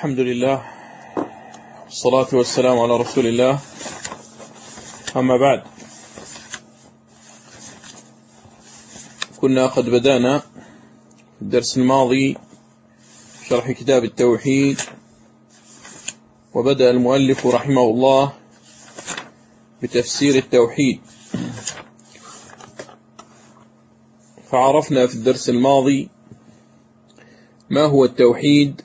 الحمد لله والصلاة والسلام على رسول الله أما بعد كنا قد بدأنا في الدرس الماضي شرح كتاب التوحيد وبدأ المؤلف رحمه الله بتفسير التوحيد. فعرفنا في الدرس الماضي ما هو التوحيد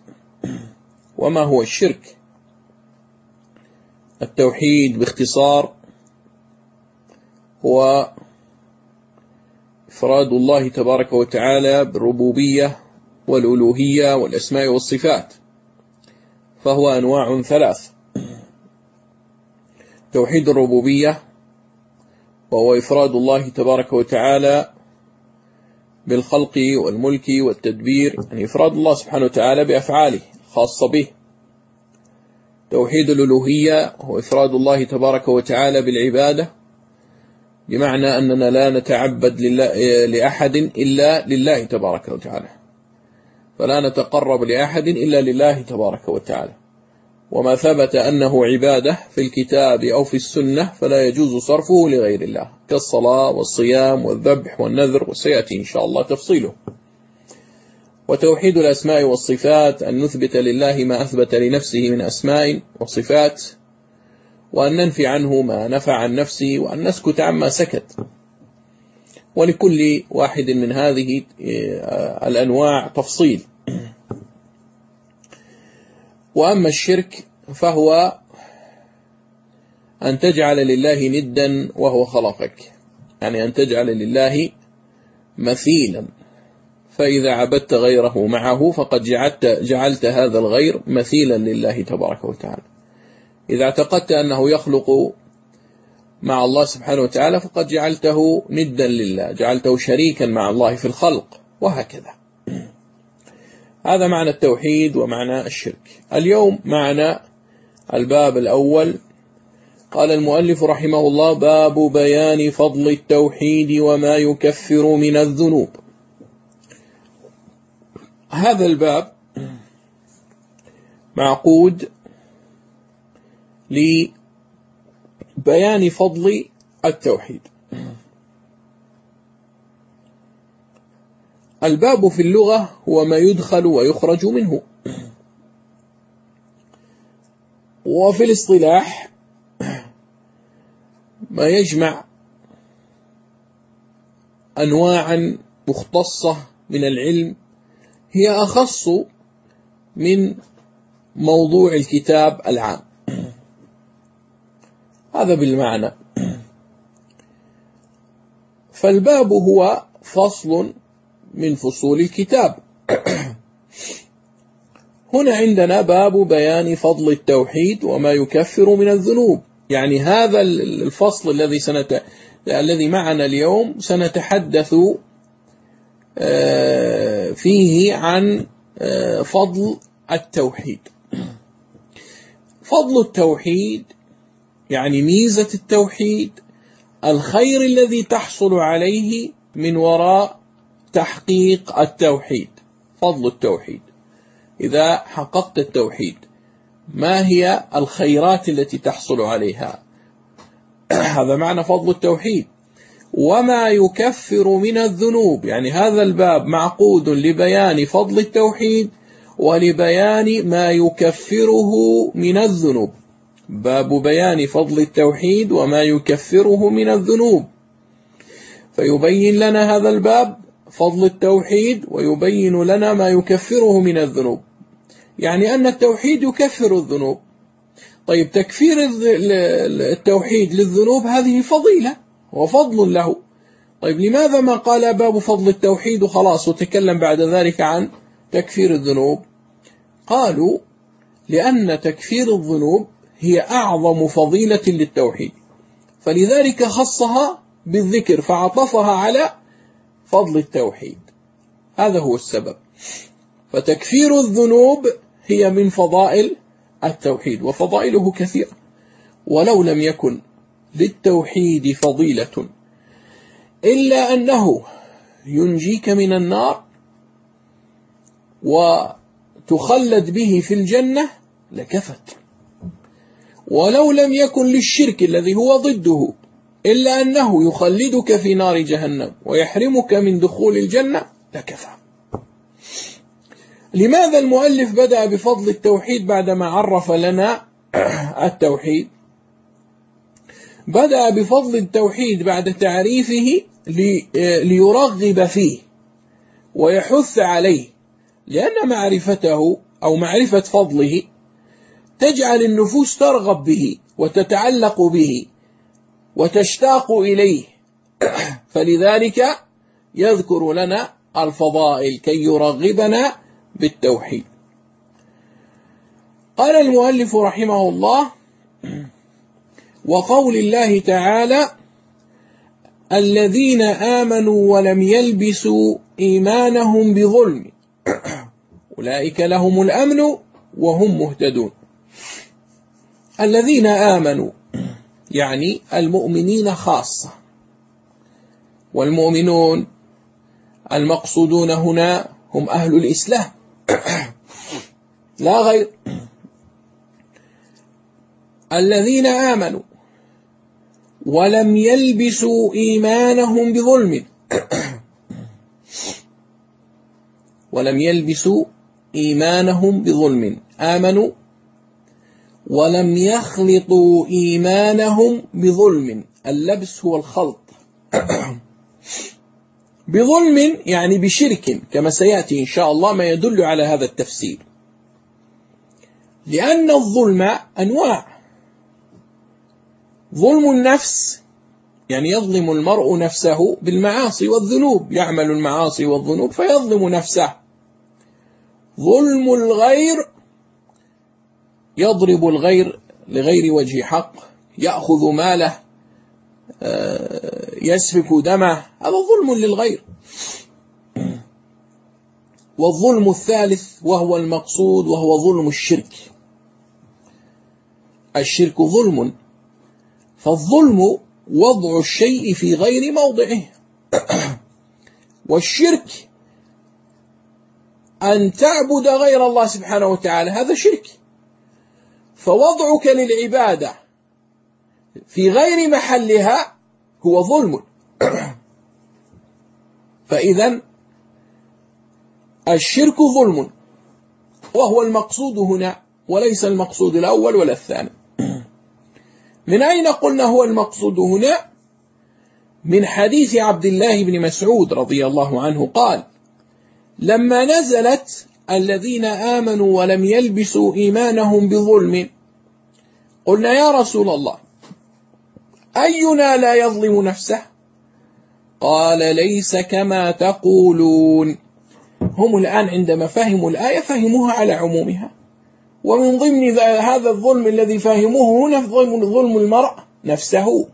وما هو الشرك. التوحيد باختصار هو إفراد الله تبارك وتعالى بالربوبية والألوهية والأسماء والصفات فهو أنواع ثلاث. توحيد الربوبية وهو إفراد الله تبارك وتعالى بالخلق والملك والتدبير يعني إفراد الله سبحانه وتعالى بأفعاله. خاصة به. توحيد الألوهية هو إفراد الله تبارك وتعالى بالعبادة بمعنى أننا لا نتعبد لله لأحد إلا لله تبارك وتعالى. فلا نتقرب لأحد إلا لله تبارك وتعالى. وما ثبت أنه عبادة في الكتاب أو في السنة فلا يجوز صرفه لغير الله كالصلاة والصيام والذبح والنذر وسيأتي إن شاء الله تفصيله. وتوحيد الأسماء والصفات أن نثبت لله ما أثبت لنفسه من أسماء وصفات وأن ننفي عنه ما نفع عن نفسه وأن نسكت عما سكت. ولكل واحد من هذه الأنواع تفصيل. وأما الشرك فهو أن تجعل لله ندا وهو خلقك. يعني أن تجعل لله مثيلا. فإذا عبدت غيره معه فقد جعلت, جعلت هذا الغير مثيلا لله تبارك وتعالى. إذا اعتقدت أنه يخلق مع الله سبحانه وتعالى فقد جعلته ندا لله جعلته شريكا مع الله في الخلق وهكذا. هذا معنى التوحيد ومعنى الشرك. اليوم معنى الباب الأول. قال المؤلف رحمه الله باب بيان فضل التوحيد وما يكفر من الذنوب. هذا الباب معقود لبيان فضل التوحيد. الباب في اللغة هو ما يدخل ويخرج منه. وفي الاصطلاح ما يجمع أنواعا مختصة من العلم هي أخص من موضوع الكتاب العام. هذا بالمعنى. فالباب هو فصل من فصول الكتاب. هنا عندنا باب بيان فضل التوحيد وما يكفر من الذنوب. يعني هذا الفصل الذي سنت... الذي معنا اليوم سنتحدث فيه عن فضل التوحيد. فضل التوحيد يعني ميزة التوحيد الخير الذي تحصل عليه من وراء تحقيق التوحيد فضل التوحيد. إذا حققت التوحيد ما هي الخيرات التي تحصل عليها؟ هذا معنى فضل التوحيد. وما يكفر من الذنوب يعني هذا الباب معقود لبيان فضل التوحيد ولبيان ما يكفره من الذنوب. باب بيان فضل التوحيد وما يكفره من الذنوب. فيبين لنا هذا الباب فضل التوحيد ويبين لنا ما يكفره من الذنوب. يعني أن التوحيد يكفر الذنوب. طيب تكفير التوحيد للذنوب هذه فضيلة. وفضل له. طيب لماذا ما قال باب فضل التوحيد وخلاص وتكلم بعد ذلك عن تكفير الذنوب؟ قالوا لأن تكفير الذنوب هي أعظم فضيلة للتوحيد. فلذلك خصها بالذكر فعطفها على فضل التوحيد. هذا هو السبب. فتكفير الذنوب هي من فضائل التوحيد وفضائله كثيرة. ولو لم يكن للتوحيد فضيلة. إلا أنه ينجيك من النار تخلد به في الجنة لكفت. ولو لم يكن للشرك الذي هو ضده إلا أنه يخلدك في نار جهنم ويحرمك من دخول الجنة لكفى. لماذا المؤلف بدأ بفضل التوحيد بعدما عرف لنا التوحيد؟ بدأ بفضل التوحيد بعد تعريفه ليرغب فيه ويحث عليه لأن معرفته أو معرفة فضله تجعل النفوس ترغب به وتتعلق به وتشتاق إليه. فلذلك يذكر لنا الفضائل كي يرغبنا بالتوحيد. قال المؤلف رحمه الله وقول الله تعالى الذين آمنوا ولم يلبسوا إيمانهم بظلم أولئك لهم الأمن وهم مهتدون. الذين آمنوا يعني المؤمنين خاصة. والمؤمنون المقصودون هنا هم أهل الإسلام. لا غير. الذين آمنوا ولم يلبسوا إيمانهم بظلم. ولم يلبسوا إيمانهم بظلم. آمنوا. ولم يخلطوا إيمانهم بظلم. اللبس هو الخلط. بظلم يعني بشرك كما سيأتي إن شاء الله ما يدل على هذا التفسير. لأن الظلم أنواع. ظلم النفس يعني يظلم المرء نفسه بالمعاصي والذنوب. يعمل المعاصي والذنوب فيظلم نفسه. ظلم الغير يضرب الغير لغير وجه حق يأخذ ماله آه، يسفك دمه. هذا ظلم للغير. والظلم الثالث وهو المقصود وهو ظلم الشرك. الشرك ظلم. فالظلم وضع الشيء في غير موضعه. والشرك أن تعبد غير الله سبحانه وتعالى هذا شرك. فوضعك للعبادة في غير محلها هو ظلم. فإذا الشرك ظلم وهو المقصود هنا وليس المقصود الأول ولا الثاني. من أين قلنا هو المقصود هنا؟ من حديث عبد الله بن مسعود رضي الله عنه قال لما نزلت الذين آمنوا ولم يلبسوا إيمانهم بظلم قلنا يا رسول الله أينا لا يظلم نفسه؟ قال ليس كما تقولون. هم الآن عندما فهموا الآية فهموها على عمومها. ومن ضمن هذا الظلم الذي فهموه هنا ظلم, ظلم المرء نفسه.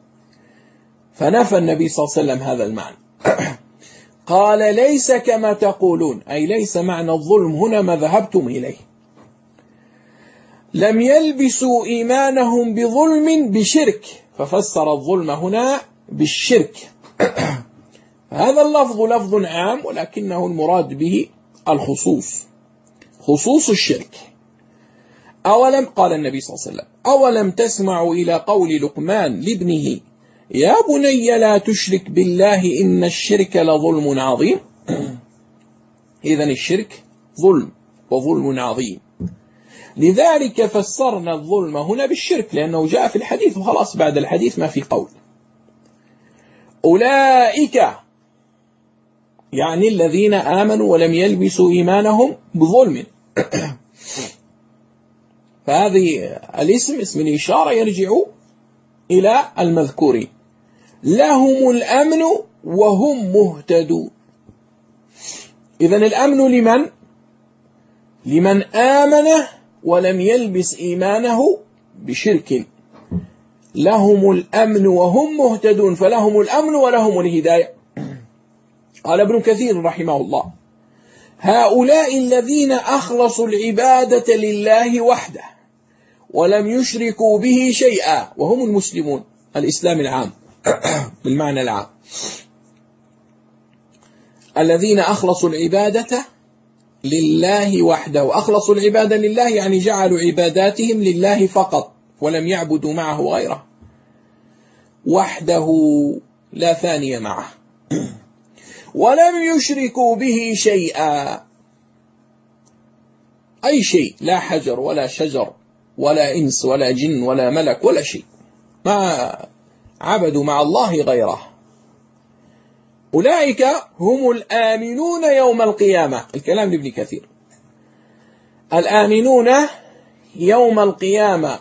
فنفى النبي صلى الله عليه وسلم هذا المعنى. قال ليس كما تقولون. أي ليس معنى الظلم هنا ما ذهبتم إليه. لم يلبسوا إيمانهم بظلم بشرك. ففسر الظلم هنا بالشرك. هذا اللفظ لفظ عام ولكنه المراد به الخصوص. خصوص الشرك. أولم قال النبي صلى الله عليه وسلم أولم تسمعوا إلى قول لقمان لابنه يا بني لا تشرك بالله إن الشرك لظلم عظيم. إذا الشرك ظلم وظلم عظيم. لذلك فسرنا الظلم هنا بالشرك لأنه جاء في الحديث وخلاص بعد الحديث ما في قول. أولئك يعني الذين آمنوا ولم يلبسوا إيمانهم بظلم. فهذه الاسم اسم الإشارة يرجع إلى المذكورين لهم الأمن وهم مهتدون. إذا الأمن لمن؟ لمن آمن ولم يلبس إيمانه بشرك. لهم الأمن وهم مهتدون فلهم الأمن ولهم الهداية. قال ابن كثير رحمه الله هؤلاء الذين أخلصوا العبادة لله وحده. ولم يشركوا به شيئا وهم المسلمون. الإسلام العام. بالمعنى العام. الذين أخلصوا العبادة لله وحده. أخلصوا العبادة لله يعني جعلوا عباداتهم لله فقط ولم يعبدوا معه غيره. وحده لا ثاني معه. ولم يشركوا به شيئا. أي شيء لا حجر ولا شجر. ولا إنس ولا جن ولا ملك ولا شيء. ما عبدوا مع الله غيره. أولئك هم الآمنون يوم القيامة. الكلام لابن كثير. الآمنون يوم القيامة.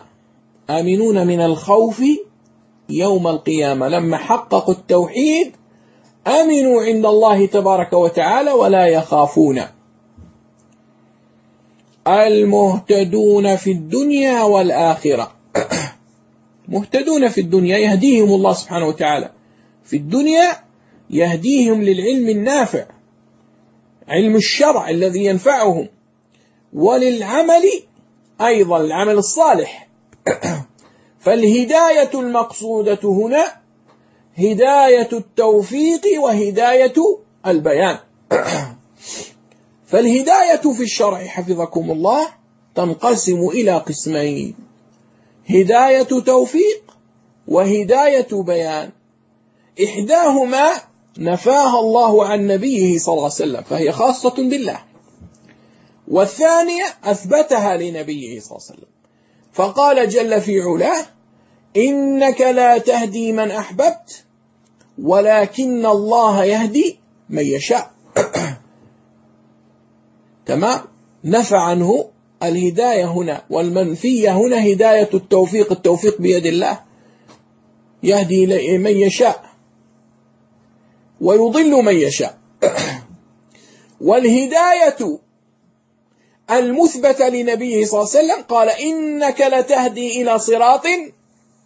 آمنون من الخوف يوم القيامة. لما حققوا التوحيد آمنوا عند الله تبارك وتعالى ولا يخافون. المهتدون في الدنيا والآخرة. مهتدون في الدنيا يهديهم الله سبحانه وتعالى. في الدنيا يهديهم للعلم النافع علم الشرع الذي ينفعهم. وللعمل أيضا العمل الصالح. فالهداية المقصودة هنا هداية التوفيق وهداية البيان. فالهداية في الشرع حفظكم الله تنقسم إلى قسمين. هداية توفيق وهداية بيان. إحداهما نفاها الله عن نبيه صلى الله عليه وسلم فهي خاصة بالله. والثانية أثبتها لنبيه صلى الله عليه وسلم. فقال جل في علاه إنك لا تهدي من أحببت ولكن الله يهدي من يشاء. تمام؟ نفى عنه الهداية هنا والمنفية هنا هداية التوفيق التوفيق بيد الله. يهدي من يشاء ويضل من يشاء. والهداية المثبتة لنبيه صلى الله عليه وسلم قال إنك لتهدي إلى صراط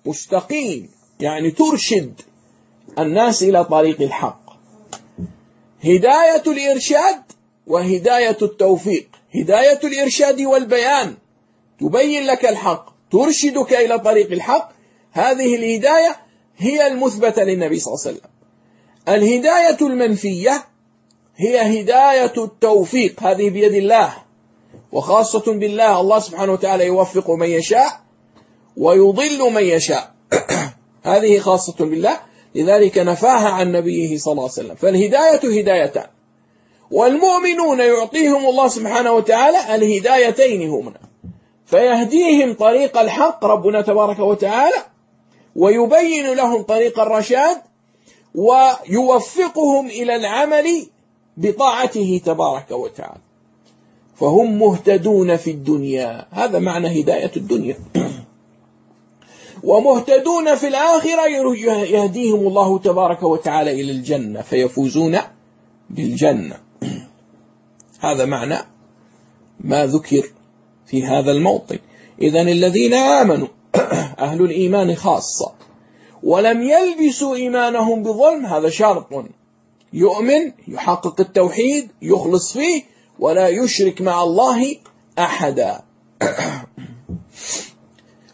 مستقيم. يعني ترشد الناس إلى طريق الحق. هداية الإرشاد وهداية التوفيق هداية الإرشاد والبيان. تبين لك الحق ترشدك إلى طريق الحق. هذه الهداية هي المثبتة للنبي صلى الله عليه وسلم. الهداية المنفية هي هداية التوفيق هذه بيد الله. وخاصة بالله الله سبحانه وتعالى يوفق من يشاء ويضل من يشاء. هذه خاصة بالله. لذلك نفاها عن نبيه صلى الله عليه وسلم. فالهداية هدايتان. والمؤمنون يعطيهم الله سبحانه وتعالى الهدايتين هنا. فيهديهم طريق الحق ربنا تبارك وتعالى ويبين لهم طريق الرشاد ويوفقهم إلى العمل بطاعته تبارك وتعالى. فهم مهتدون في الدنيا. هذا معنى هداية الدنيا. ومهتدون في الآخرة يهديهم الله تبارك وتعالى إلى الجنة فيفوزون بالجنة. هذا معنى ما ذكر في هذا الموطن. إذا الذين آمنوا أهل الإيمان خاصة ولم يلبسوا إيمانهم بظلم هذا شرط. يؤمن يحقق التوحيد يخلص فيه ولا يشرك مع الله أحدا.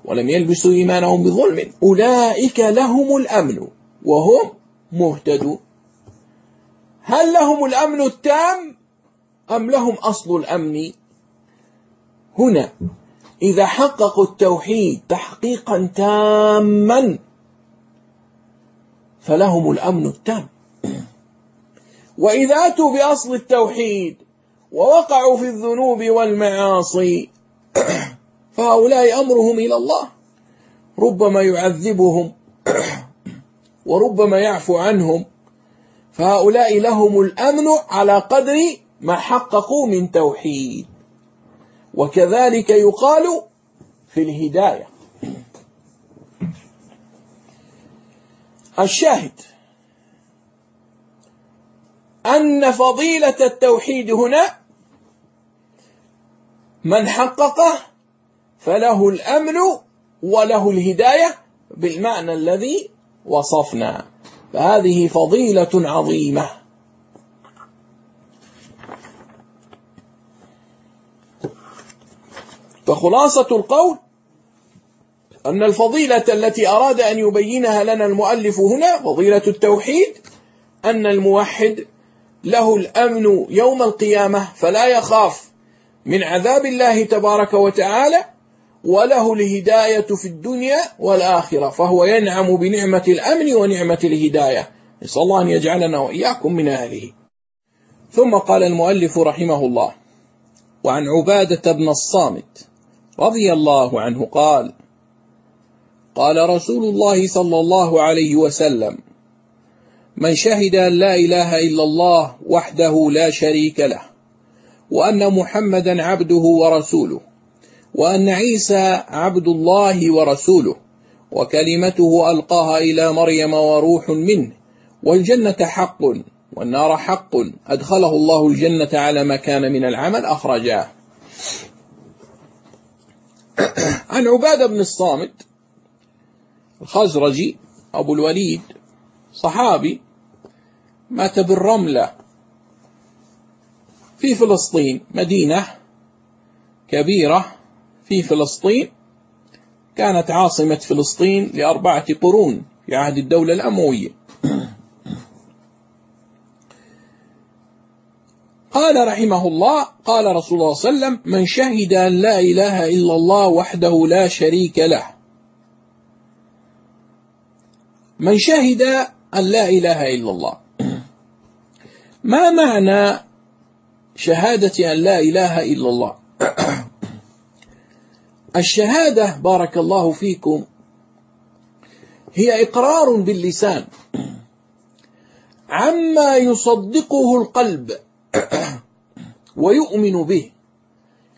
ولم يلبسوا إيمانهم بظلم أولئك لهم الأمن وهم مهتدون. هل لهم الأمن التام؟ أم لهم أصل الأمن هنا؟ إذا حققوا التوحيد تحقيقا تاما فلهم الأمن التام. وإذا أتوا بأصل التوحيد ووقعوا في الذنوب والمعاصي فهؤلاء أمرهم إلى الله. ربما يعذبهم وربما يعفو عنهم. فهؤلاء لهم الأمن على قدر ما حققوا من توحيد. وكذلك يقال في الهداية. الشاهد أن فضيلة التوحيد هنا من حققه فله الأمن وله الهداية بالمعنى الذي وصفنا. فهذه فضيلة عظيمة. فخلاصة القول أن الفضيلة التي أراد أن يبينها لنا المؤلف هنا فضيلة التوحيد أن الموحد له الأمن يوم القيامة فلا يخاف من عذاب الله تبارك وتعالى وله الهداية في الدنيا والآخرة فهو ينعم بنعمة الأمن ونعمة الهداية. نسأل الله أن يجعلنا وإياكم من أهله. ثم قال المؤلف رحمه الله وعن عبادة بن الصامت رضي الله عنه قال قال رسول الله صلى الله عليه وسلم من شهد أن لا إله إلا الله وحده لا شريك له وأن محمدا عبده ورسوله وأن عيسى عبد الله ورسوله وكلمته ألقاها إلى مريم وروح منه والجنة حق والنار حق أدخله الله الجنة على ما كان من العمل أخرجاه. عن عبادة بن الصامت الخزرجي أبو الوليد صحابي مات بالرملة في فلسطين مدينة كبيرة في فلسطين كانت عاصمة فلسطين لأربعة قرون في عهد الدولة الأموية. قال رحمه الله قال رسول الله صلى الله عليه وسلم من شهد أن لا إله إلا الله وحده لا شريك له. من شهد أن لا إله إلا الله. ما معنى شهادة أن لا إله إلا الله؟ الشهادة بارك الله فيكم هي إقرار باللسان. عما يصدقه القلب. ويؤمن به.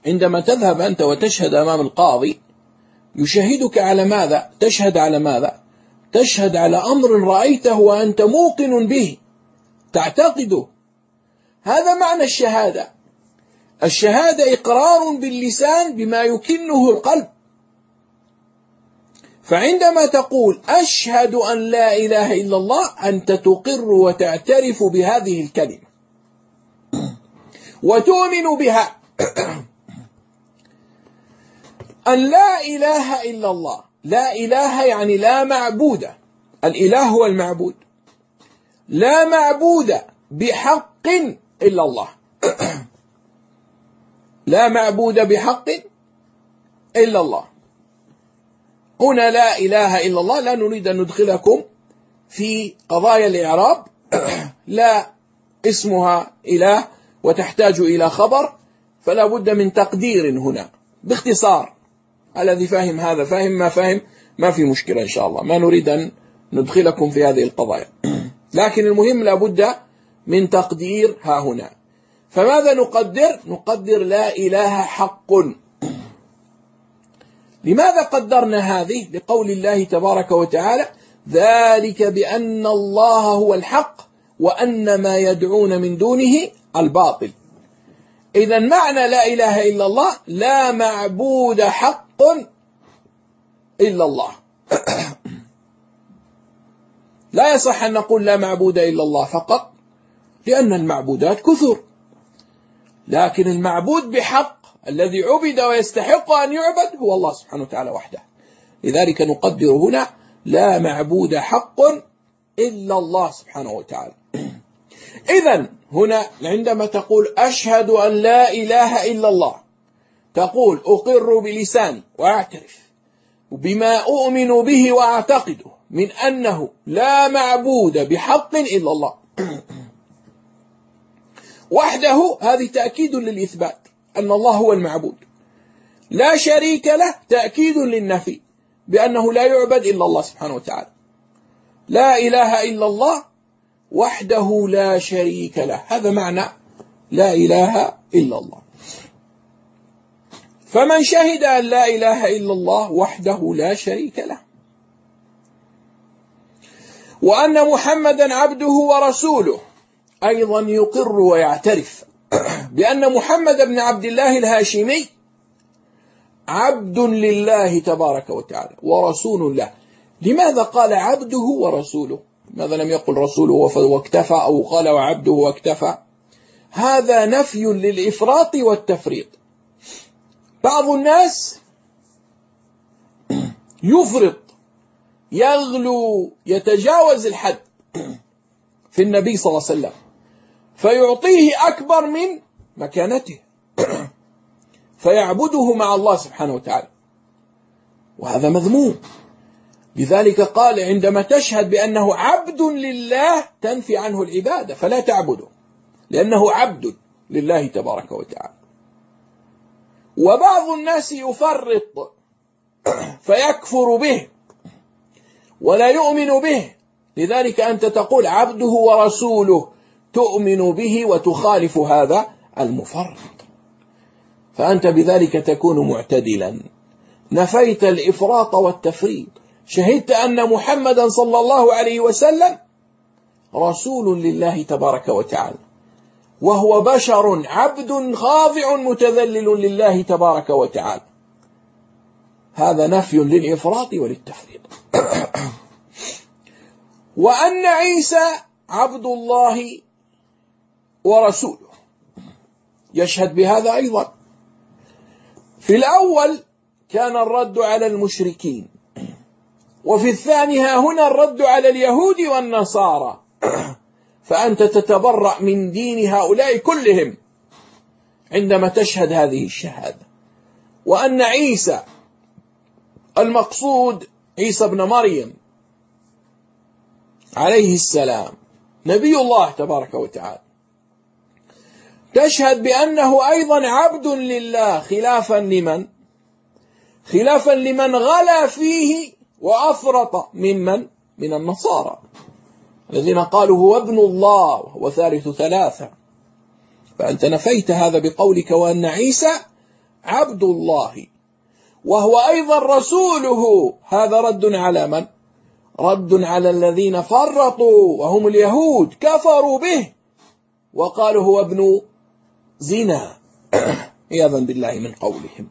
عندما تذهب أنت وتشهد أمام القاضي يشهدك على ماذا؟ تشهد على ماذا؟ تشهد على أمر رأيته وأنت موقن به تعتقده. هذا معنى الشهادة. الشهادة إقرار باللسان بما يكنه القلب. فعندما تقول أشهد أن لا إله إلا الله أنت تقر وتعترف بهذه الكلمة. وتؤمن بها. أن لا إله إلا الله. لا إله يعني لا معبود. الإله هو المعبود. لا معبود بحق إلا الله. لا معبود بحق إلا الله. هنا لا إله إلا الله. لا نريد أن ندخلكم في قضايا الإعراب. لا اسمها إله وتحتاج إلى خبر فلا بد من تقدير هنا باختصار. الذي فاهم هذا فاهم ما فاهم ما في مشكلة إن شاء الله. ما نريد أن ندخلكم في هذه القضايا. لكن المهم لابد من تقدير ها هنا. فماذا نقدر؟ نقدر لا إله حق. لماذا قدرنا هذه؟ لقول الله تبارك وتعالى ذلك بأن الله هو الحق وأن ما يدعون من دونه الباطل. إذا معنى لا إله إلا الله لا معبود حق إلا الله. لا يصح أن نقول لا معبود إلا الله فقط لأن المعبودات كثر. لكن المعبود بحق الذي عبد ويستحق أن يعبد هو الله سبحانه وتعالى وحده. لذلك نقدر هنا لا معبود حق إلا الله سبحانه وتعالى. إذا هنا عندما تقول أشهد أن لا إله إلا الله تقول أقر بلساني وأعترف بما أؤمن به وأعتقده من أنه لا معبود بحق إلا الله. وحده هذه تأكيد للإثبات أن الله هو المعبود. لا شريك له تأكيد للنفي بأنه لا يعبد إلا الله سبحانه وتعالى. لا إله إلا الله وحده لا شريك له. هذا معنى لا إله إلا الله. فمن شهد أن لا إله إلا الله وحده لا شريك له. وأن محمدا عبده ورسوله أيضا يقر ويعترف بأن محمد بن عبد الله الهاشمي عبد لله تبارك وتعالى ورسول له. لماذا قال عبده ورسوله؟ ماذا لم يقل رسوله واكتفى أو قال وعبده واكتفى. هذا نفي للإفراط والتفريط. بعض الناس يفرط يغلو يتجاوز الحد في النبي صلى الله عليه وسلم فيعطيه أكبر من مكانته فيعبده مع الله سبحانه وتعالى. وهذا مذموم. لذلك قال عندما تشهد بأنه عبد لله تنفي عنه العبادة فلا تعبده لأنه عبد لله تبارك وتعالى. وبعض الناس يفرط فيكفر به ولا يؤمن به. لذلك أنت تقول عبده ورسوله تؤمن به وتخالف هذا المفرط. فأنت بذلك تكون معتدلا. نفيت الإفراط والتفريط. شهدت أن محمدا صلى الله عليه وسلم رسول لله تبارك وتعالى. وهو بشر عبد خاضع متذلل لله تبارك وتعالى. هذا نفي للإفراط وللتفريط. وأن عيسى عبد الله ورسوله. يشهد بهذا أيضا. في الأول كان الرد على المشركين. وفي الثاني ها هنا الرد على اليهود والنصارى. فأنت تتبرأ من دين هؤلاء كلهم عندما تشهد هذه الشهادة. وأن عيسى المقصود عيسى ابن مريم عليه السلام نبي الله تبارك وتعالى. تشهد بأنه أيضا عبد لله خلافا لمن؟ خلافا لمن غلا فيه وأفرط ممن؟ من النصارى. الذين قالوا هو ابن الله وهو ثالث ثلاثة. فأنت نفيت هذا بقولك وأن عيسى عبد الله. وهو أيضا رسوله. هذا رد على من؟ رد على الذين فرطوا وهم اليهود كفروا به. وقالوا هو ابن زنا. عياذا بالله من قولهم.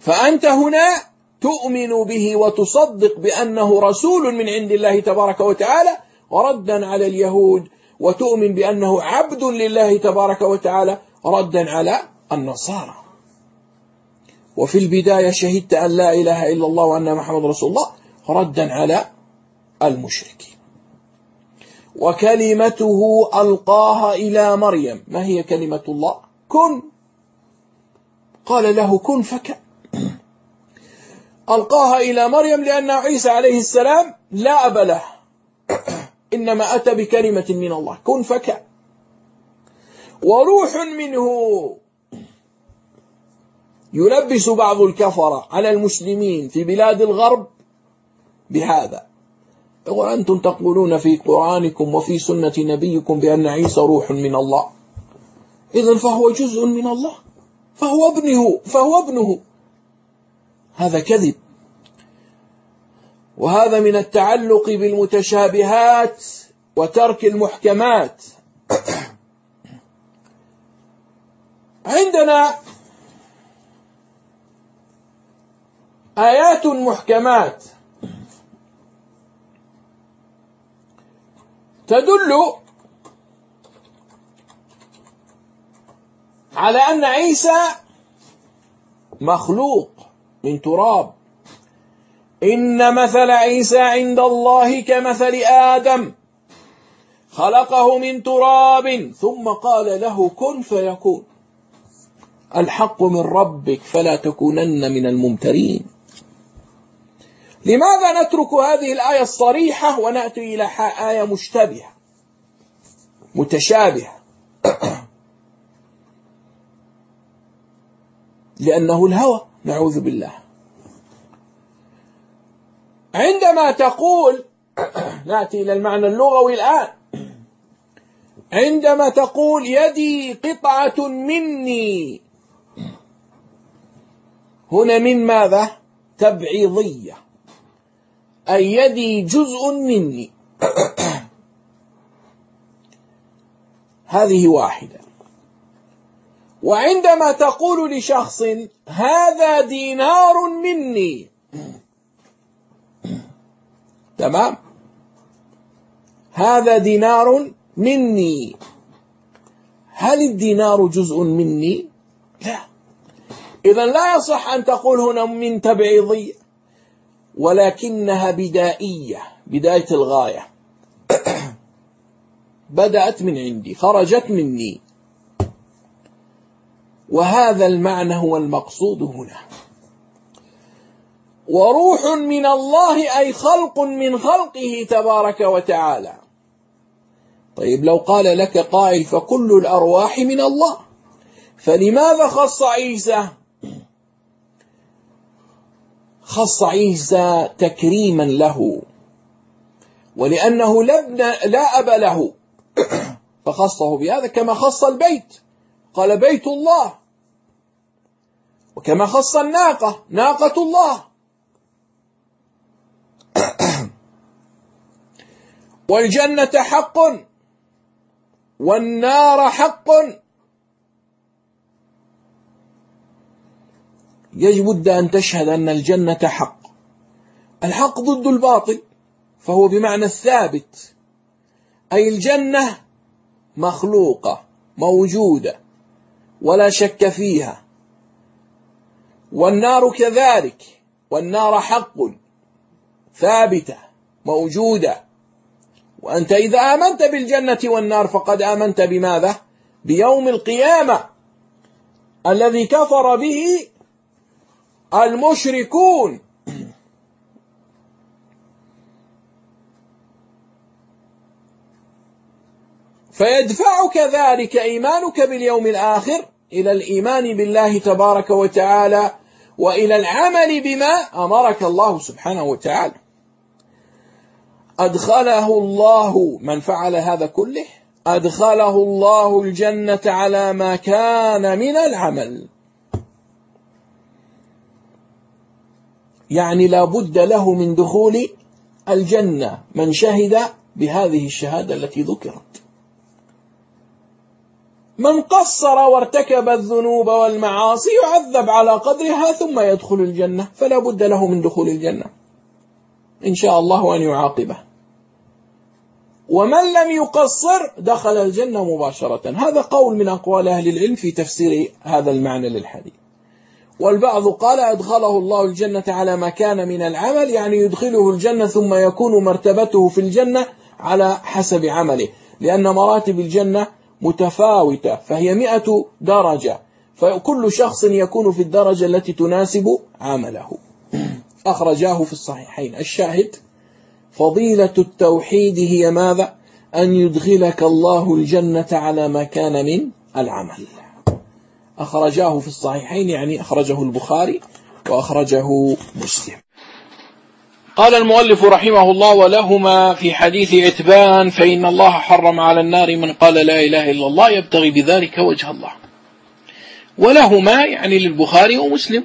فأنت هنا تؤمن به وتصدق بأنه رسول من عند الله تبارك وتعالى وردا على اليهود وتؤمن بأنه عبد لله تبارك وتعالى ردا على النصارى. وفي البداية شهدت أن لا إله إلا الله وأن محمد رسول الله ردا على المشركين. وكلمته ألقاها إلى مريم. ما هي كلمة الله؟ كن. قال له كن فكان ألقاها إلى مريم لأن عيسى عليه السلام لا أب له. إنما أتى بكلمة من الله. كن فكان وروح منه. يلبس بعض الكفرة على المسلمين في بلاد الغرب بهذا. وأنتم تقولون في قرآنكم وفي سنة نبيكم بأن عيسى روح من الله. إذا فهو جزء من الله. فهو ابنه. فهو ابنه. هذا كذب. وهذا من التعلق بالمتشابهات وترك المحكمات. عندنا آيات محكمات تدل على أن عيسى مخلوق من تراب. إن مثل عيسى عند الله كمثل آدم. خلقه من تراب ثم قال له كن فيكون. الحق من ربك فلا تكونن من الممترين. لماذا نترك هذه الآية الصريحة ونأتي إلى آية مشتبهة متشابهة؟ لأنه الهوى. نعوذ بالله. عندما تقول نأتي إلى المعنى اللغوي الآن. عندما تقول يدي قطعة مني. هنا من ماذا؟ تبعيضية. أي يدي جزء مني. هذه واحدة. وعندما تقول لشخص هذا دينار مني. تمام؟ هذا دينار مني. هل الدينار جزء مني؟ لا. إذا لا يصح أن تقول هنا من تبعيضية ولكنها بدائية بداية الغاية. بدأت من عندي خرجت مني. وهذا المعنى هو المقصود هنا. وروح من الله أي خلق من خلقه تبارك وتعالى. طيب لو قال لك قائل فكل الأرواح من الله فلماذا خص عيسى؟ خص عيسى تكريما له ولأنه لا أب له فخصه بهذا كما خص البيت. قال بيت الله وكما خص الناقة ناقة الله. والجنة حق والنار حق. يجب أن تشهد أن الجنة حق. الحق ضد الباطل فهو بمعنى الثابت. أي الجنة مخلوقة موجودة ولا شك فيها. والنار كذلك والنار حق ثابتة موجودة. وأنت إذا آمنت بالجنة والنار فقد آمنت بماذا؟ بيوم القيامة. الذي كفر به المشركون. فيدفعك ذلك إيمانك باليوم الآخر إلى الإيمان بالله تبارك وتعالى وإلى العمل بما أمرك الله سبحانه وتعالى. أدخله الله من فعل هذا كله؟ أدخله الله الجنة على ما كان من العمل. يعني لا بد له من دخول الجنة من شهد بهذه الشهادة التي ذكرت. من قصر وارتكب الذنوب والمعاصي يعذب على قدرها ثم يدخل الجنة فلا بد له من دخول الجنة. إن شاء الله أن يعاقبه. ومن لم يقصر دخل الجنة مباشرة. هذا قول من أقوال أهل العلم في تفسير هذا المعنى للحديث. والبعض قال أدخله الله الجنة على ما كان من العمل يعني يدخله الجنة ثم يكون مرتبته في الجنة على حسب عمله لأن مراتب الجنة متفاوتة فهي مئة درجة فكل شخص يكون في الدرجة التي تناسب عمله. أخرجاه في الصحيحين. الشاهد فضيلة التوحيد هي ماذا؟ أن يدخلك الله الجنة على ما كان من العمل. أخرجاه في الصحيحين يعني أخرجه البخاري وأخرجه مسلم. قال المؤلف رحمه الله ولهما في حديث عتبان فإن الله حرم على النار من قال لا إله إلا الله يبتغي بذلك وجه الله. ولهما يعني للبخاري ومسلم.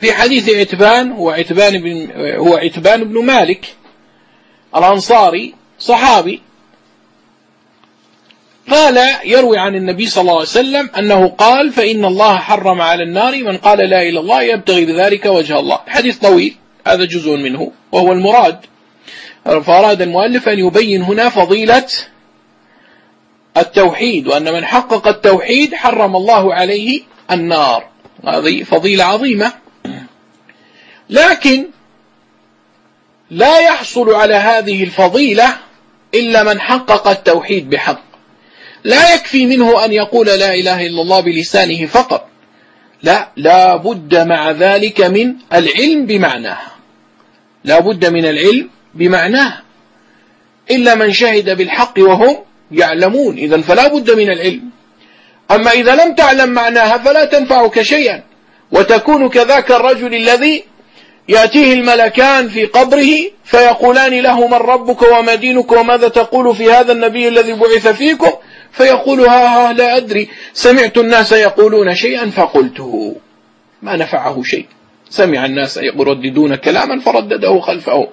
في حديث عتبان هو عتبان بن هو عتبان بن مالك. الأنصاري صحابي قال يروي عن النبي صلى الله عليه وسلم أنه قال فإن الله حرم على النار من قال لا إله إلا الله يبتغي بذلك وجه الله. حديث طويل هذا جزء منه وهو المراد. فأراد المؤلف أن يبين هنا فضيلة التوحيد وأن من حقق التوحيد حرم الله عليه النار. هذه فضيلة عظيمة. لكن لا يحصل على هذه الفضيلة إلا من حقق التوحيد بحق. لا يكفي منه أن يقول لا إله إلا الله بلسانه فقط. لا لا بد مع ذلك من العلم بمعناها لا بد من العلم بمعناه. إلا من شهد بالحق وهم يعلمون. إذا فلا بد من العلم. أما إذا لم تعلم معناها فلا تنفعك شيئا. وتكون كذاك الرجل الذي يأتيه الملكان في قبره فيقولان له من ربك وما دينك وماذا تقول في هذا النبي الذي بعث فيكم؟ فيقول ها ها لا أدري. سمعت الناس يقولون شيئا فقلته. ما نفعه شيء. سمع الناس يرددون كلاما فردده خلفه.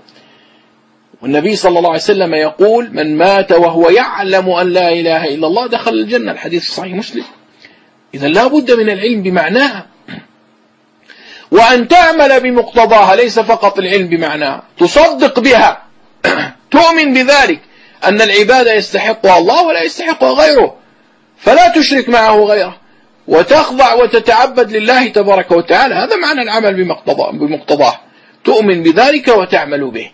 والنبي صلى الله عليه وسلم يقول من مات وهو يعلم أن لا إله إلا الله دخل الجنة. الحديث الصحيح مسلم. إذا لا بد من العلم بمعناها. وأن تعمل بمقتضاها ليس فقط العلم بمعناها. تصدق بها. تؤمن بذلك أن العبادة يستحقها الله ولا يستحقها غيره. فلا تشرك معه غيره. وتخضع وتتعبد لله تبارك وتعالى. هذا معنى العمل بمقتضاه. تؤمن بذلك وتعمل به.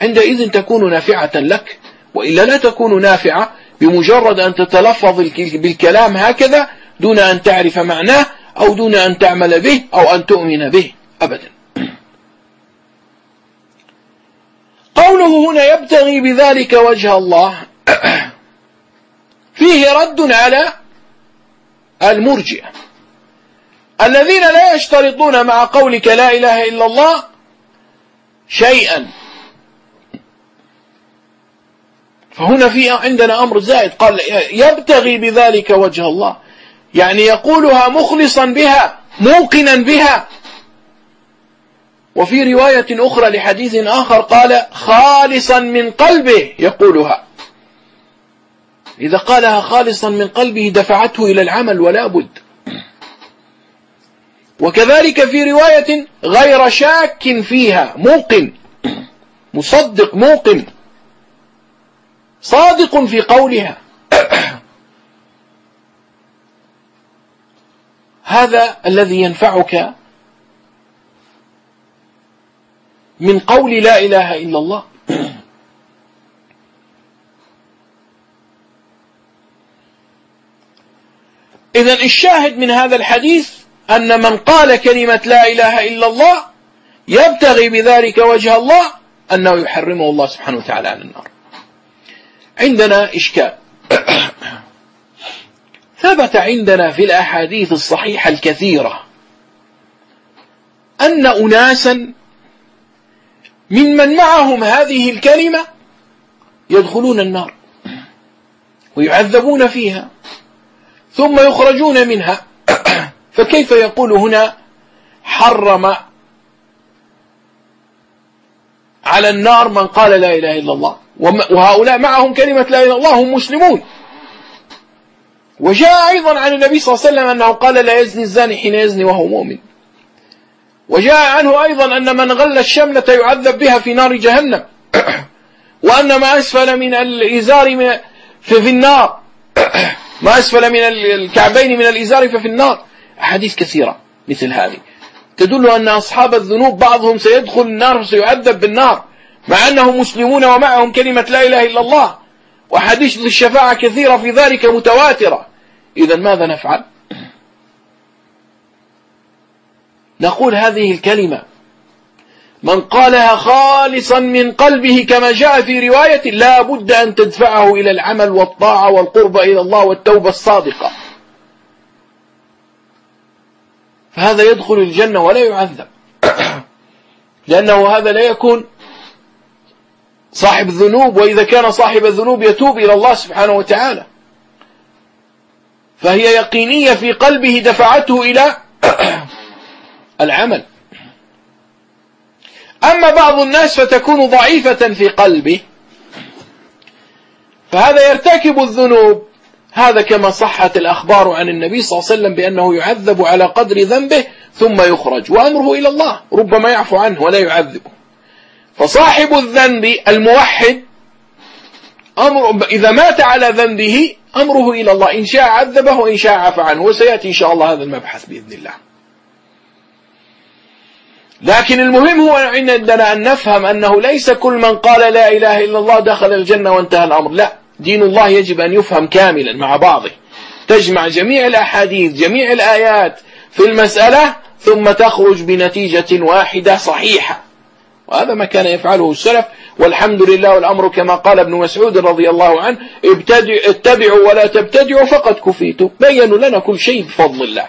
عندئذ تكون نافعة لك وإلا لا تكون نافعة بمجرد أن تتلفظ بالكلام هكذا دون أن تعرف معناه أو دون أن تعمل به أو أن تؤمن به أبدا. قوله هنا يبتغي بذلك وجه الله فيه رد على المرجئة. الذين لا يشترطون مع قولك لا إله إلا الله شيئا. فهنا في عندنا أمر زائد. قال يبتغي بذلك وجه الله. يعني يقولها مخلصا بها موقنا بها. وفي رواية أخرى لحديث آخر قال خالصا من قلبه يقولها. إذا قالها خالصا من قلبه دفعته إلى العمل ولا بد. وكذلك في رواية غير شاك فيها موقن مصدق موقن صادق في قولها. هذا الذي ينفعك من قول لا إله إلا الله. إذا الشاهد من هذا الحديث أن من قال كلمة لا إله إلا الله يبتغي بذلك وجه الله أنه يحرمه الله سبحانه وتعالى عن النار. عندنا إشكال. ثبت عندنا في الأحاديث الصحيحة الكثيرة أن أناسا ممن معهم هذه الكلمة يدخلون النار ويعذبون فيها ثم يخرجون منها. فكيف يقول هنا حرم على النار من قال لا إله إلا الله؟ وهؤلاء معهم كلمة لا إله إلا الله هم مسلمون. وجاء أيضا عن النبي صلى الله عليه وسلم أنه قال لا يزني الزاني حين يزني وهو مؤمن. وجاء عنه أيضا أن من غل الشملة يعذب بها في نار جهنم. وأن ما أسفل من الإزار في النار. ما أسفل من الكعبين من الإزار ففي النار. أحاديث كثيرة مثل هذه. تدل أن أصحاب الذنوب بعضهم سيدخل النار وسيعذب بالنار مع أنهم مسلمون ومعهم كلمة لا إله إلا الله. وحديث الشفاعة كثيرة في ذلك متواترة. إذا ماذا نفعل؟ نقول هذه الكلمة من قالها خالصا من قلبه كما جاء في رواية لا بد أن تدفعه إلى العمل والطاعة والقرب إلى الله والتوبة الصادقة. فهذا يدخل الجنة ولا يعذب. لأنه هذا لا يكون صاحب الذنوب وإذا كان صاحب الذنوب يتوب إلى الله سبحانه وتعالى. فهي يقينية في قلبه دفعته إلى العمل. أما بعض الناس فتكون ضعيفة في قلبه فهذا يرتكب الذنوب. هذا كما صحت الأخبار عن النبي صلى الله عليه وسلم بأنه يعذب على قدر ذنبه ثم يخرج وأمره إلى الله ربما يعفو عنه ولا يعذبه. فصاحب الذنب الموحد أمر إذا مات على ذنبه أمره إلى الله. إن شاء عذبه وإن شاء عفى عنه. وسيأتي إن شاء الله هذا المبحث بإذن الله. لكن المهم هو عندنا أن نفهم أنه ليس كل من قال لا إله إلا الله دخل الجنة وانتهى الأمر. لا. دين الله يجب أن يفهم كاملا مع بعضه. تجمع جميع الأحاديث جميع الآيات في المسألة ثم تخرج بنتيجة واحدة صحيحة. وهذا ما كان يفعله السلف. والحمد لله والأمر كما قال ابن مسعود رضي الله عنه اتبعوا ولا تبتدعوا فقد كفيتم. بينوا لنا كل شيء بفضل الله.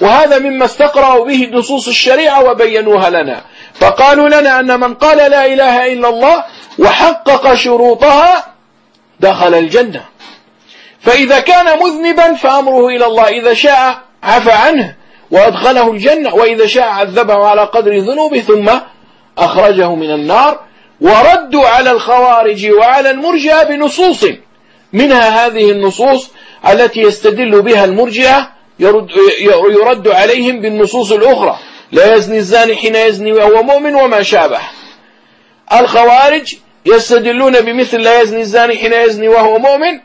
وهذا مما استقرأوا به نصوص الشريعة وبينوها لنا. فقالوا لنا أن من قال لا إله إلا الله وحقق شروطها دخل الجنة. فإذا كان مذنبا فأمره إلى الله إذا شاء عفى عنه وأدخله الجنة وإذا شاء عذبه على قدر ذنوبه ثم أخرجه من النار. وردوا على الخوارج وعلى المرجئة بنصوص. منها هذه النصوص التي يستدل بها المرجئة يرد, يرد عليهم بالنصوص الأخرى. لا يزني الزاني حين يزني وهو مؤمن وما شابه. الخوارج يستدلون بمثل لا يزني الزاني حين يزني وهو مؤمن.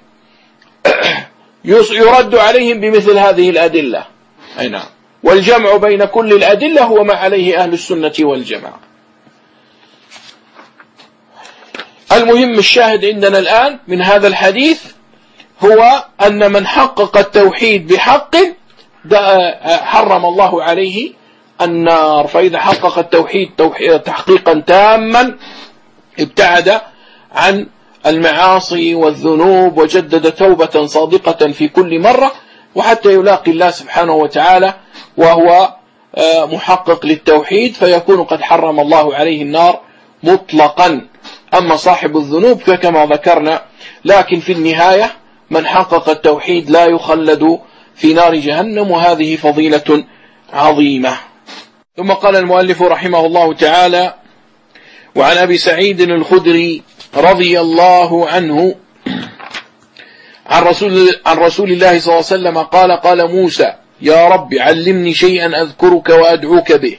يرد عليهم بمثل هذه الأدلة. أي نعم. والجمع بين كل الأدلة هو ما عليه أهل السنة والجماعة. المهم الشاهد عندنا الآن من هذا الحديث هو أن من حقق التوحيد بحق حرم الله عليه النار. فإذا حقق التوحيد تحقيقا تاما ابتعد عن المعاصي والذنوب وجدد توبة صادقة في كل مرة وحتى يلاقي الله سبحانه وتعالى وهو آه، محقق للتوحيد فيكون قد حرم الله عليه النار مطلقا. أما صاحب الذنوب فكما ذكرنا لكن في النهاية من حقق التوحيد لا يخلد في نار جهنم وهذه فضيلة عظيمة. ثم قال المؤلف رحمه الله تعالى وعن أبي سعيد الخدري رضي الله عنه عن رسول, عن رسول الله صلى الله عليه وسلم قال قال موسى يا رب علمني شيئا أذكرك وأدعوك به.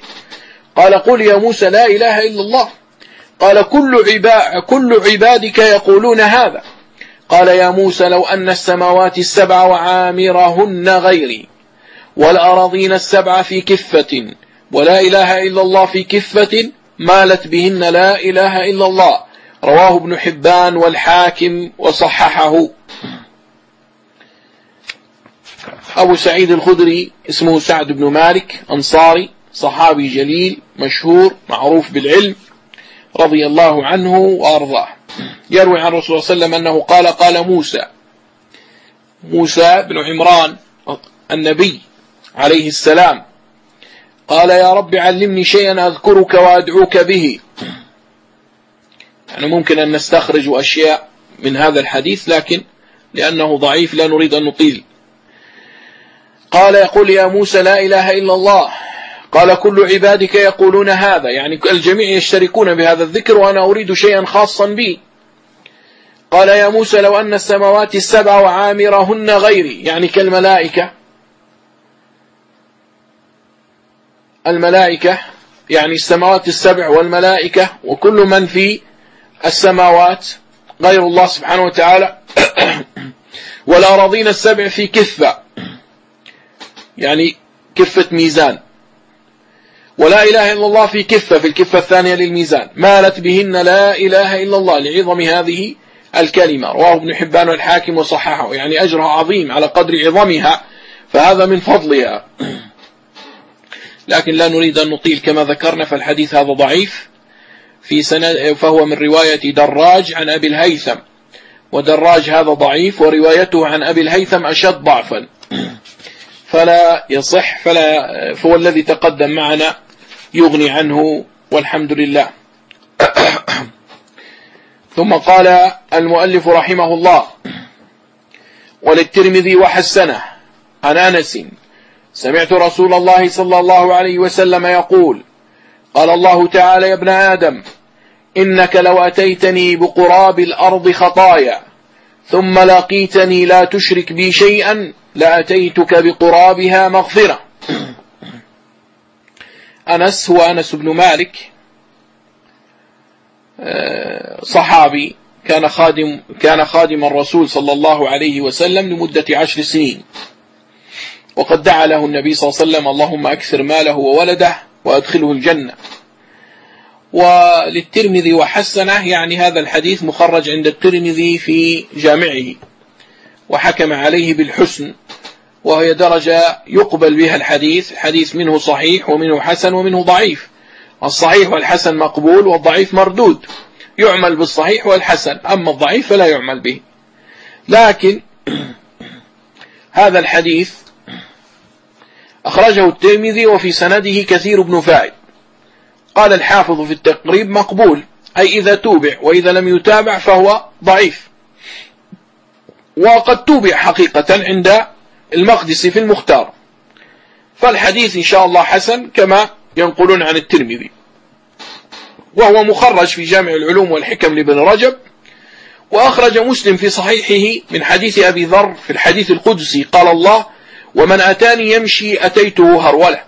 قال قل يا موسى لا إله إلا الله. قال كل, عبا كل عبادك يقولون هذا. قال يا موسى لو أن السماوات السبع وعامرهن غيري والأراضين السبع في كفة ولا إله إلا الله في كفة مالت بهن لا إله إلا الله. رواه ابن حبان والحاكم وصححه. أبو سعيد الخدري اسمه سعد بن مالك أنصاري صحابي جليل مشهور معروف بالعلم. رضي الله عنه وأرضاه. يروي عن رسول الله صلى الله عليه وسلم أنه قال قال موسى موسى بن عمران النبي عليه السلام قال يا رب علمني شيئا أذكرك وأدعوك به. يعني ممكن أن نستخرج أشياء من هذا الحديث لكن لأنه ضعيف لا نريد أن نطيل. قال يقول يا موسى لا إله إلا الله. قال كل عبادك يقولون هذا يعني الجميع يشتركون بهذا الذكر وأنا أريد شيئا خاصا بي. قال يا موسى لو أن السماوات السبع وعامرهن غيري يعني كالملائكة. الملائكة يعني السماوات السبع والملائكة وكل من في السماوات غير الله سبحانه وتعالى. والأراضين السبع في كفة يعني كفة ميزان. ولا إله إلا الله في كفة في الكفة الثانية للميزان. مالت بهن لا إله إلا الله لعظم هذه الكلمة. رواه ابن حبان والحاكم وصححه. يعني أجرها عظيم على قدر عظمها فهذا من فضلها. لكن لا نريد أن نطيل كما ذكرنا فالحديث هذا ضعيف. في سنة فهو من رواية دراج عن أبي الهيثم. ودراج هذا ضعيف وروايته عن أبي الهيثم أشد ضعفا. فلا يصح فلا فهو الذي تقدم معنا يغني عنه والحمد لله. ثم قال المؤلف رحمه الله وللترمذي وحسنه عن أنس سمعت رسول الله صلى الله عليه وسلم يقول قال الله تعالى يا ابن آدم إنك لو أتيتني بقراب الأرض خطايا ثم لقيتني لا تشرك بي شيئا لأتيتك بقرابها مغفرة. أنس هو أنس بن مالك آه، صحابي كان خادم كان خادم الرسول صلى الله عليه وسلم لمدة عشر سنين. وقد دعا له النبي صلى الله عليه وسلم اللهم أكثر ماله وولده وأدخله الجنة. وللترمذي وحسنه يعني هذا الحديث مخرج عند الترمذي في جامعه وحكم عليه بالحسن. وهي درجة يقبل بها الحديث الحديث منه صحيح ومنه حسن ومنه ضعيف. الصحيح والحسن مقبول والضعيف مردود. يعمل بالصحيح والحسن أما الضعيف فلا يعمل به. لكن هذا الحديث أخرجه الترمذي وفي سنده كثير بن فائد. قال الحافظ في التقريب مقبول أي إذا توبع وإذا لم يتابع فهو ضعيف. وقد توبع حقيقة عند المقدسي في المختار. فالحديث إن شاء الله حسن كما ينقلون عن الترمذي. وهو مخرج في جامع العلوم والحكم لابن رجب وأخرج مسلم في صحيحه من حديث أبي ذر في الحديث القدسي قال الله ومن أتاني يمشي أتيته هرولة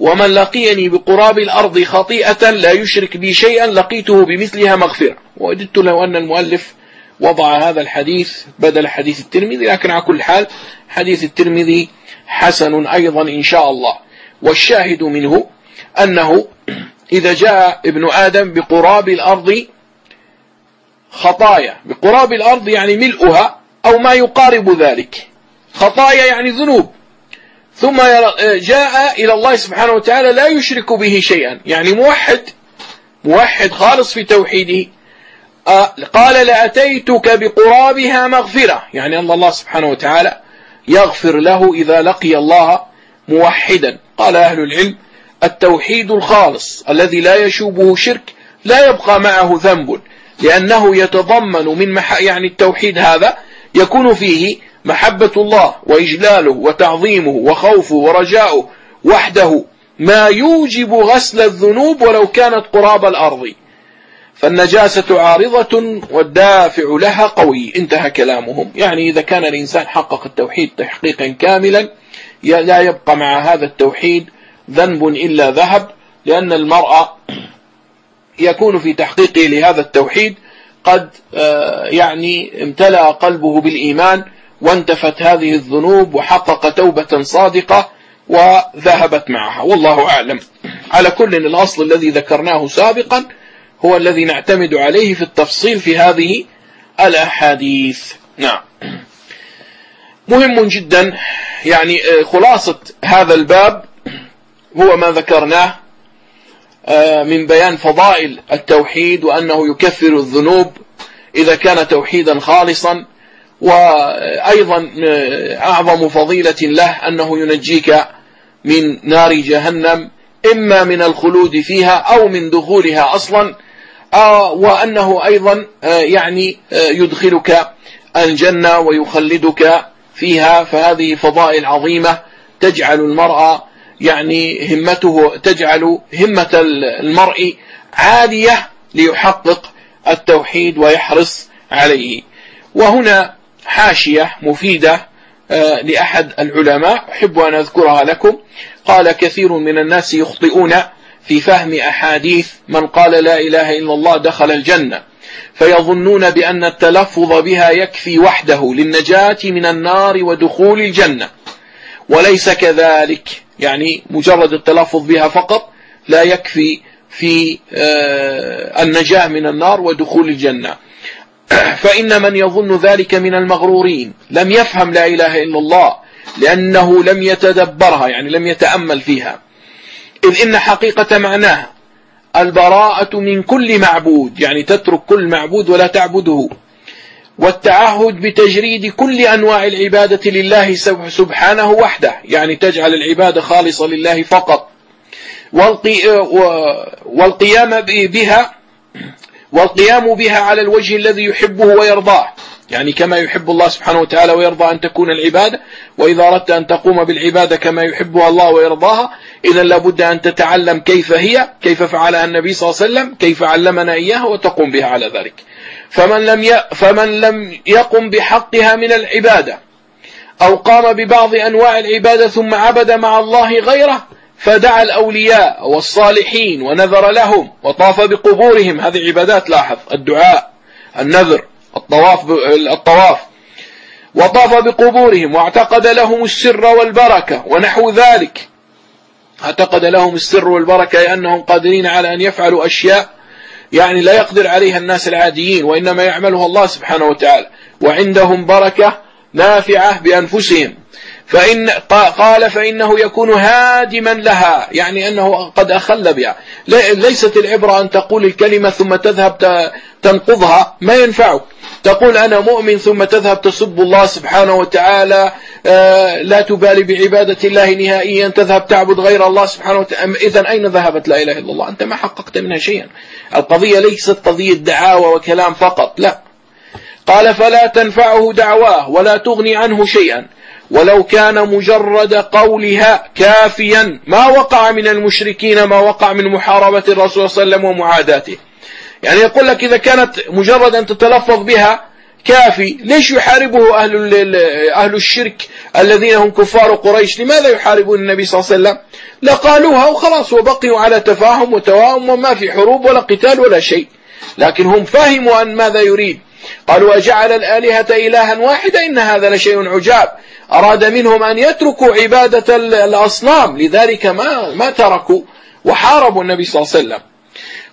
ومن لقيني بقراب الأرض خطيئة لا يشرك بي شيئا لقيته بمثلها مغفرة. ووددت لو أن المؤلف وضع هذا الحديث بدل حديث الترمذي لكن على كل حال حديث الترمذي حسن أيضا إن شاء الله. والشاهد منه أنه إذا جاء ابن آدم بقراب الأرض خطايا. بقراب الأرض يعني ملؤها أو ما يقارب ذلك. خطايا يعني ذنوب. ثم جاء إلى الله سبحانه وتعالى لا يشرك به شيئا. يعني موحد موحد خالص في توحيده. قال لأتيتك بقرابها مغفرة. يعني أن الله سبحانه وتعالى يغفر له إذا لقي الله موحدا. قال أهل العلم التوحيد الخالص الذي لا يشوبه شرك لا يبقى معه ذنب لأنه يتضمن من مح... يعني التوحيد هذا يكون فيه محبة الله وإجلاله وتعظيمه وخوفه ورجاؤه وحده. ما يوجب غسل الذنوب ولو كانت قراب الأرض. فالنجاسة عارضة والدافع لها قوي. انتهى كلامهم. يعني إذا كان الإنسان حقق التوحيد تحقيقا كاملا لا يبقى مع هذا التوحيد ذنب إلا ذهب لأن المرأة يكون في تحقيقه لهذا التوحيد قد آه، يعني امتلأ قلبه بالإيمان وانتفت هذه الذنوب وحقق توبة صادقة وذهبت معها. والله أعلم. على كل الأصل الذي ذكرناه سابقا هو الذي نعتمد عليه في التفصيل في هذه الأحاديث. نعم. مهم جدا يعني آه، خلاصة هذا الباب هو ما ذكرناه آه، من بيان فضائل التوحيد وأنه يكفر الذنوب إذا كان توحيدا خالصا وأيضا آه، أعظم فضيلة له أنه ينجيك من نار جهنم إما من الخلود فيها أو من دخولها أصلا وأنه أيضا يعني يدخلك الجنة ويخلدك فيها فهذه فضائل عظيمة تجعل المرأة يعني همته تجعل همة المرء عالية ليحقق التوحيد ويحرص عليه. وهنا حاشية مفيدة آه، لأحد العلماء أحب أن أذكرها لكم. قال كثير من الناس يخطئون في فهم أحاديث من قال لا إله إلا الله دخل الجنة. فيظنون بأن التلفظ بها يكفي وحده للنجاة من النار ودخول الجنة. وليس كذلك. يعني مجرد التلفظ بها فقط لا يكفي في آه، النجاة من النار ودخول الجنة. فإن من يظن ذلك من المغرورين. لم يفهم لا إله إلا الله لأنه لم يتدبرها يعني لم يتأمل فيها. إذ إن حقيقة معناها البراءة من كل معبود يعني تترك كل معبود ولا تعبده. والتعهد بتجريد كل أنواع العبادة لله سبحانه وحده يعني تجعل العبادة خالصة لله فقط. والقيام بها والقيام بها على الوجه الذي يحبه ويرضاه. يعني كما يحب الله سبحانه وتعالى ويرضى أن تكون العبادة وإذا أردت أن تقوم بالعبادة كما يحبها الله ويرضاها إذا لابد أن تتعلم كيف هي كيف فعلها النبي صلى الله عليه وسلم كيف علمنا إياها وتقوم بها على ذلك. فمن لم فمن لم يقم بحقها من العبادة أو قام ببعض أنواع العبادة ثم عبد مع الله غيره فدعا الأولياء والصالحين ونذر لهم وطاف بقبورهم. هذه عبادات لاحظ الدعاء النذر. الطواف الطواف. وطاف بقبورهم واعتقد لهم السر والبركة ونحو ذلك. اعتقد لهم السر والبركة لأنهم قادرين على أن يفعلوا أشياء يعني لا يقدر عليها الناس العاديين وإنما يعملها الله سبحانه وتعالى. وعندهم بركة نافعة بأنفسهم. فإن قال فإنه يكون هادما لها يعني أنه قد أخل بها. ليست العبرة أن تقول الكلمة ثم تذهب تنقضها ما ينفعك. تقول أنا مؤمن ثم تذهب تسب الله سبحانه وتعالى آه، لا تبالي بعبادة الله نهائيا تذهب تعبد غير الله سبحانه وتعالى إذا أين ذهبت لا إله إلا الله؟ أنت ما حققت منها شيئا. القضية ليست قضية دعاوى وكلام فقط لا. قال فلا تنفعه دعواه ولا تغني عنه شيئا. ولو كان مجرد قولها كافيا ما وقع من المشركين ما وقع من محاربة الرسول صلى الله عليه وسلم ومعاداته. يعني يقول لك إذا كانت مجرد أن تتلفظ بها كافي ليش يحاربه أهل, أهل الشرك الذين هم كفار قريش؟ لماذا يحاربون النبي صلى الله عليه وسلم؟ لقالوها وخلاص وبقيوا على تفاهم وتواهم وما في حروب ولا قتال ولا شيء. لكن هم فهموا أن ماذا يريد. قالوا وجعل الآلهة إلها واحدا إن هذا لشيء عجاب. أراد منهم أن يتركوا عبادة الأصنام. لذلك ما, ما تركوا وحاربوا النبي صلى الله عليه وسلم.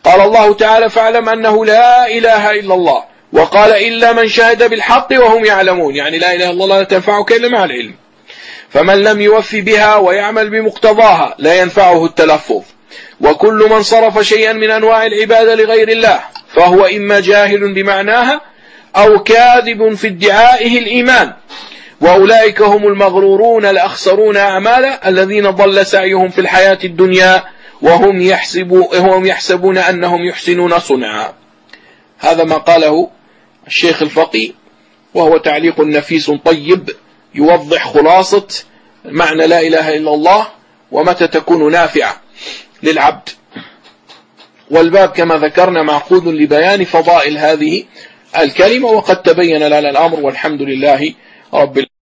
قال الله تعالى فاعلم أنه لا إله إلا الله. وقال إلا من شهد بالحق وهم يعلمون. يعني لا إله إلا الله لا تنفعك إلا مع العلم. فمن لم يوفي بها ويعمل بمقتضاها لا ينفعه التلفظ. وكل من صرف شيئا من أنواع العبادة لغير الله فهو إما جاهل بمعناها أو كاذب في ادعائه الإيمان. وأولئك هم المغرورون الأخسرون أعمالا الذين ضل سعيهم في الحياة الدنيا وهم, يحسبوا وهم يحسبون أنهم يحسنون صنعا. هذا ما قاله الشيخ الفقي وهو تعليق نفيس طيب يوضح خلاصة معنى لا إله إلا الله ومتى تكون نافعة للعبد. والباب كما ذكرنا معقود لبيان فضائل هذه الكلمة وقد تبين لنا الأمر والحمد لله رب العالمين